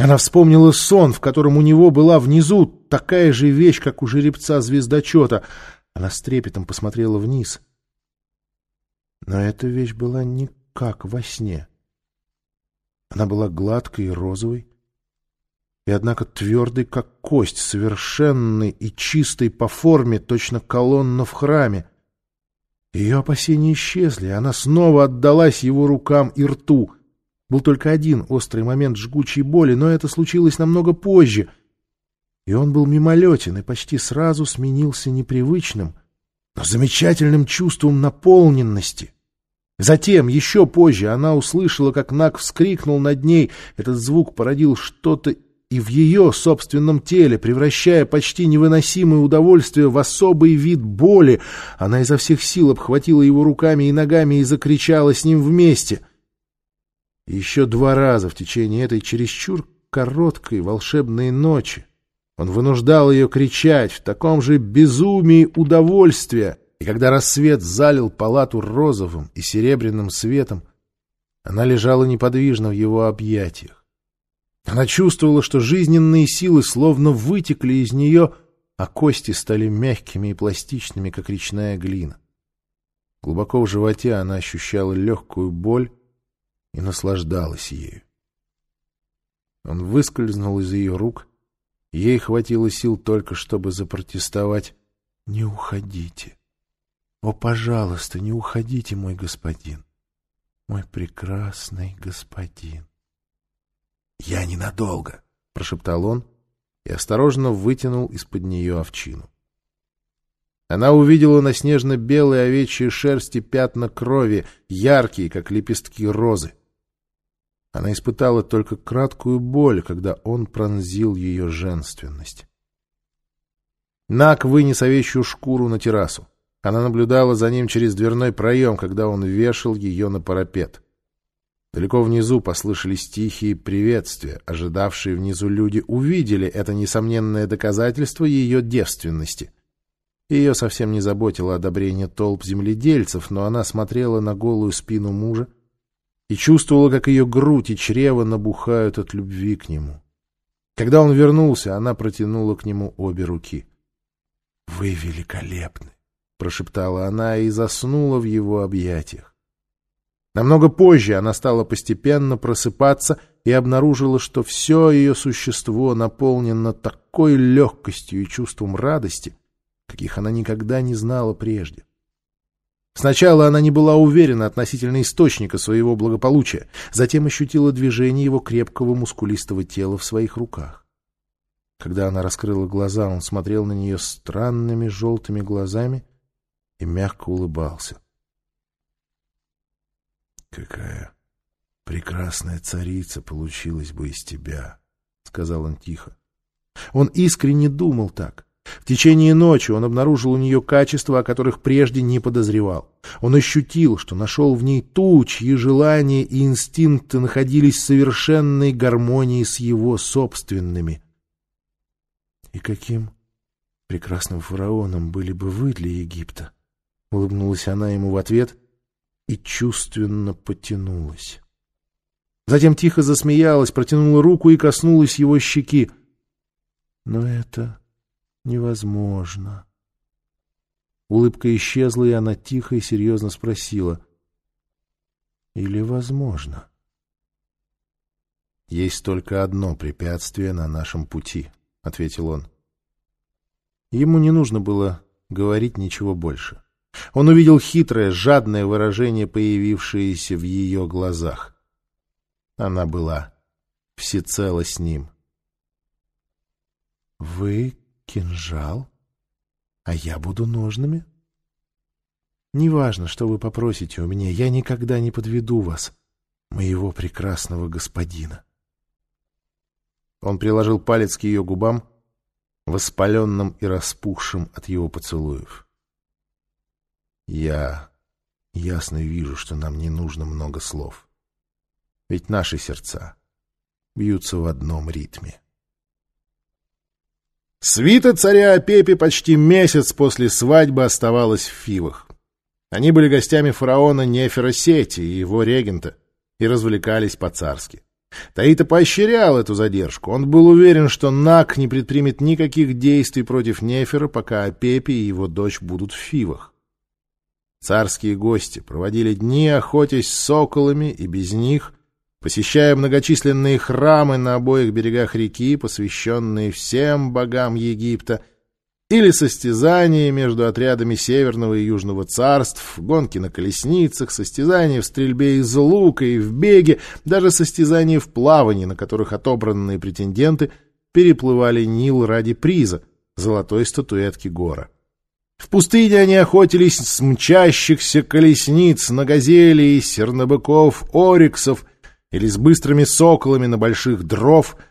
Она вспомнила сон, в котором у него была внизу такая же вещь, как у жеребца звездочета. Она с трепетом посмотрела вниз. Но эта вещь была не как во сне. Она была гладкой и розовой, и, однако, твердой, как кость, совершенной и чистой по форме, точно колонна в храме. Ее опасения исчезли, и она снова отдалась его рукам и рту — был только один острый момент жгучей боли, но это случилось намного позже. И он был мимолетен и почти сразу сменился непривычным, но замечательным чувством наполненности. Затем, еще позже, она услышала, как Нак вскрикнул над ней. Этот звук породил что-то и в ее собственном теле, превращая почти невыносимое удовольствие в особый вид боли. Она изо всех сил обхватила его руками и ногами и закричала с ним вместе — еще два раза в течение этой чересчур короткой волшебной ночи он вынуждал ее кричать в таком же безумии удовольствия, и когда рассвет залил палату розовым и серебряным светом, она лежала неподвижно в его объятиях. Она чувствовала, что жизненные силы словно вытекли из нее, а кости стали мягкими и пластичными, как речная глина. Глубоко в животе она ощущала легкую боль, и наслаждалась ею. Он выскользнул из ее рук, ей хватило сил только, чтобы запротестовать. «Не уходите! О, пожалуйста, не уходите, мой господин! Мой прекрасный господин!» «Я ненадолго!» — прошептал он и осторожно вытянул из-под нее овчину. Она увидела на снежно-белой овечьей шерсти пятна крови, яркие, как лепестки розы. Она испытала только краткую боль, когда он пронзил ее женственность. Нак вынес овечью шкуру на террасу. Она наблюдала за ним через дверной проем, когда он вешал ее на парапет. Далеко внизу послышались тихие приветствия. Ожидавшие внизу люди увидели это несомненное доказательство ее девственности. Ее совсем не заботило одобрение толп земледельцев, но она смотрела на голую спину мужа, и чувствовала, как ее грудь и чрево набухают от любви к нему. Когда он вернулся, она протянула к нему обе руки. — Вы великолепны! — прошептала она и заснула в его объятиях. Намного позже она стала постепенно просыпаться и обнаружила, что все ее существо наполнено такой легкостью и чувством радости, каких она никогда не знала прежде. Сначала она не была уверена относительно источника своего благополучия, затем ощутила движение его крепкого мускулистого тела в своих руках. Когда она раскрыла глаза, он смотрел на нее странными желтыми глазами и мягко улыбался. «Какая прекрасная царица получилась бы из тебя», — сказал он тихо. Он искренне думал так. В течение ночи он обнаружил у нее качества, о которых прежде не подозревал. Он ощутил, что нашел в ней ту, чьи желания и инстинкты находились в совершенной гармонии с его собственными. «И каким прекрасным фараоном были бы вы для Египта?» Улыбнулась она ему в ответ и чувственно потянулась. Затем тихо засмеялась, протянула руку и коснулась его щеки. «Но это невозможно. Улыбка исчезла, и она тихо и серьезно спросила. Или возможно? Есть только одно препятствие на нашем пути, — ответил он. Ему не нужно было говорить ничего больше. Он увидел хитрое, жадное выражение, появившееся в ее глазах. Она была всецело с ним. — Вы кинжал, а я буду ножными. Неважно, что вы попросите у меня, я никогда не подведу вас, моего прекрасного господина. Он приложил палец к ее губам, воспаленным и распухшим от его поцелуев. Я ясно вижу, что нам не нужно много слов. Ведь наши сердца бьются в одном ритме. Свита царя Пепи почти месяц после свадьбы оставалась в Фивах. Они были гостями фараона Нефера Сети и его регента и развлекались по-царски. Таита поощрял эту задержку. Он был уверен, что Нак не предпримет никаких действий против Нефера, пока Апепи и его дочь будут в Фивах. Царские гости проводили дни, охотясь с соколами и без них, посещая многочисленные храмы на обоих берегах реки, посвященные всем богам Египта, или состязания между отрядами Северного и Южного царств, гонки на колесницах, состязания в стрельбе из лука и в беге, даже состязания в плавании, на которых отобранные претенденты переплывали Нил ради приза — золотой статуэтки гора. В пустыне они охотились с мчащихся колесниц на газелей, сернобыков, ориксов или с быстрыми соколами на больших дров —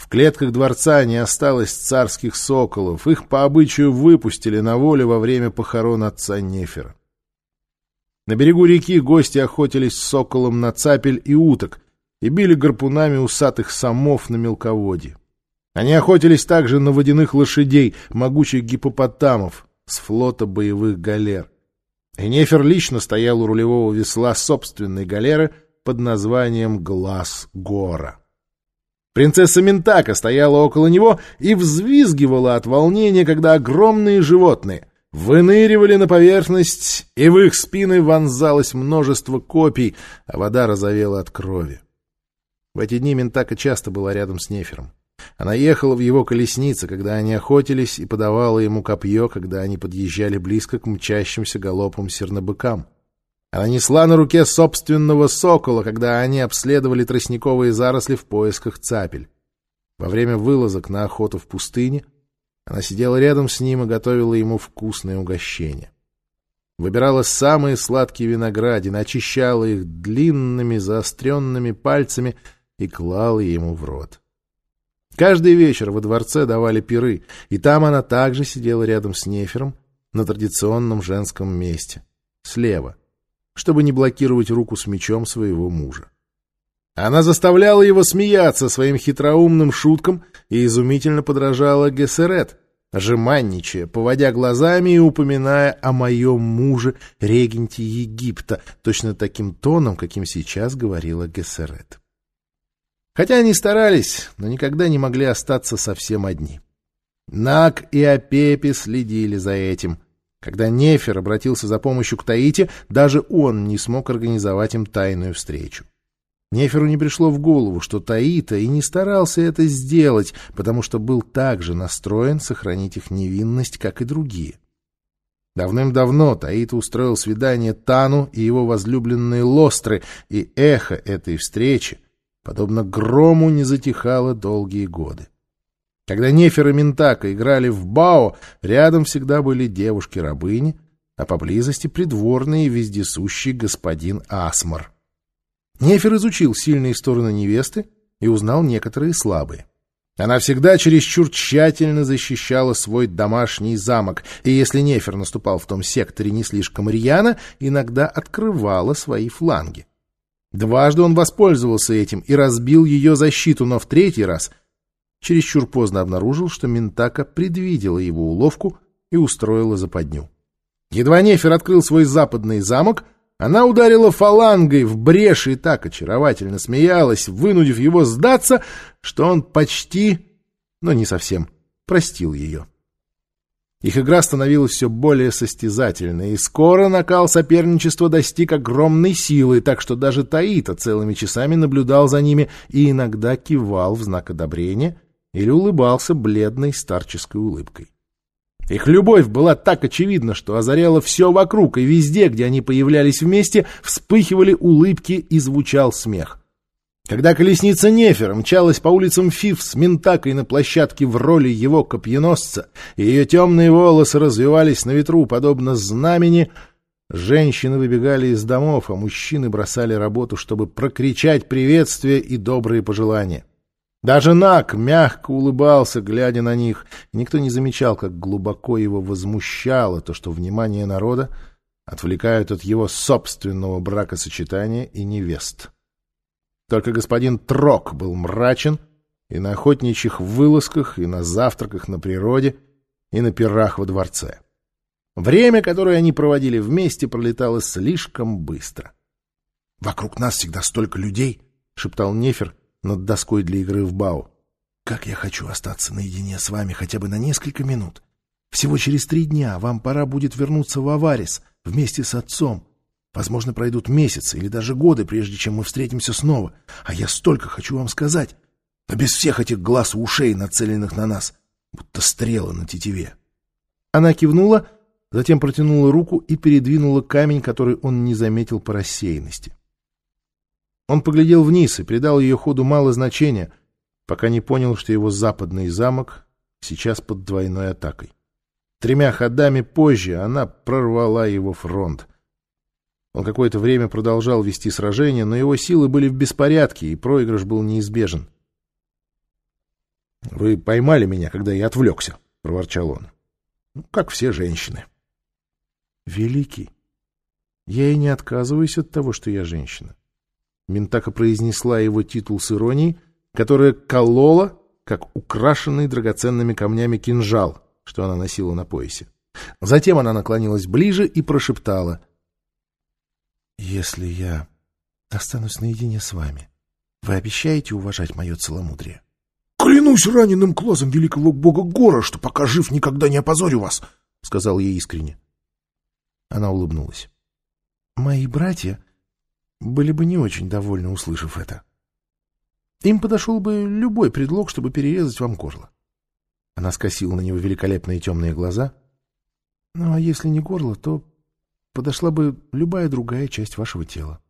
в клетках дворца не осталось царских соколов, их по обычаю выпустили на волю во время похорон отца Нефера. На берегу реки гости охотились с соколом на цапель и уток и били гарпунами усатых самов на мелководье. Они охотились также на водяных лошадей, могучих гипопотамов с флота боевых галер. Нефер лично стоял у рулевого весла собственной галеры под названием «Глаз Гора». Принцесса Ментака стояла около него и взвизгивала от волнения, когда огромные животные выныривали на поверхность, и в их спины вонзалось множество копий, а вода разовела от крови. В эти дни Ментака часто была рядом с Нефером. Она ехала в его колеснице, когда они охотились, и подавала ему копье, когда они подъезжали близко к мчащимся галопам сернобыкам. Она несла на руке собственного сокола, когда они обследовали тростниковые заросли в поисках цапель. Во время вылазок на охоту в пустыне она сидела рядом с ним и готовила ему вкусное угощение. Выбирала самые сладкие виноградины, очищала их длинными заостренными пальцами и клала ему в рот. Каждый вечер во дворце давали пиры, и там она также сидела рядом с Нефером на традиционном женском месте, слева, чтобы не блокировать руку с мечом своего мужа. Она заставляла его смеяться своим хитроумным шуткам и изумительно подражала Гессерет, жеманничая, поводя глазами и упоминая о моем муже, регенте Египта, точно таким тоном, каким сейчас говорила Гессерет. Хотя они старались, но никогда не могли остаться совсем одни. Нак и Апепи следили за этим — когда Нефер обратился за помощью к Таите, даже он не смог организовать им тайную встречу. Неферу не пришло в голову, что Таита и не старался это сделать, потому что был также настроен сохранить их невинность, как и другие. Давным-давно Таита устроил свидание Тану и его возлюбленные Лостры, и эхо этой встречи, подобно грому, не затихало долгие годы. Когда Нефер и Ментака играли в бао, рядом всегда были девушки-рабыни, а поблизости придворный и вездесущий господин Асмар. Нефер изучил сильные стороны невесты и узнал некоторые слабые. Она всегда чересчур тщательно защищала свой домашний замок, и если Нефер наступал в том секторе не слишком рьяно, иногда открывала свои фланги. Дважды он воспользовался этим и разбил ее защиту, но в третий раз чересчур поздно обнаружил, что Ментака предвидела его уловку и устроила западню. Едва Нефер открыл свой западный замок, она ударила фалангой в брешь и так очаровательно смеялась, вынудив его сдаться, что он почти, но не совсем, простил ее. Их игра становилась все более состязательной, и скоро накал соперничества достиг огромной силы, так что даже Таита целыми часами наблюдал за ними и иногда кивал в знак одобрения — или улыбался бледной старческой улыбкой. Их любовь была так очевидна, что озаряла все вокруг, и везде, где они появлялись вместе, вспыхивали улыбки и звучал смех. Когда колесница Нефера мчалась по улицам Фиф с Ментакой на площадке в роли его копьеносца, и ее темные волосы развивались на ветру, подобно знамени, женщины выбегали из домов, а мужчины бросали работу, чтобы прокричать приветствия и добрые пожелания. Даже Нак мягко улыбался, глядя на них, и никто не замечал, как глубоко его возмущало то, что внимание народа отвлекают от его собственного бракосочетания и невест. Только господин Трок был мрачен и на охотничьих вылазках, и на завтраках на природе, и на пирах во дворце. Время, которое они проводили вместе, пролетало слишком быстро. — Вокруг нас всегда столько людей, — шептал Нефер, над доской для игры в бау. «Как я хочу остаться наедине с вами хотя бы на несколько минут. Всего через три дня вам пора будет вернуться в Аварис вместе с отцом. Возможно, пройдут месяцы или даже годы, прежде чем мы встретимся снова. А я столько хочу вам сказать, но без всех этих глаз и ушей, нацеленных на нас, будто стрелы на тетиве». Она кивнула, затем протянула руку и передвинула камень, который он не заметил по рассеянности. Он поглядел вниз и придал ее ходу мало значения, пока не понял, что его западный замок сейчас под двойной атакой. Тремя ходами позже она прорвала его фронт. Он какое-то время продолжал вести сражение, но его силы были в беспорядке, и проигрыш был неизбежен. — Вы поймали меня, когда я отвлекся, — проворчал он. Ну, — Как все женщины. — Великий, я и не отказываюсь от того, что я женщина. Ментака произнесла его титул с иронией, которая колола, как украшенный драгоценными камнями кинжал, что она носила на поясе. Затем она наклонилась ближе и прошептала. «Если я останусь наедине с вами, вы обещаете уважать мое целомудрие?» «Клянусь раненым клазом великого бога Гора, что пока жив никогда не опозорю вас!» — сказал ей искренне. Она улыбнулась. «Мои братья были бы не очень довольны, услышав это. Им подошел бы любой предлог, чтобы перерезать вам горло. Она скосила на него великолепные темные глаза. Ну, а если не горло, то подошла бы любая другая часть вашего тела.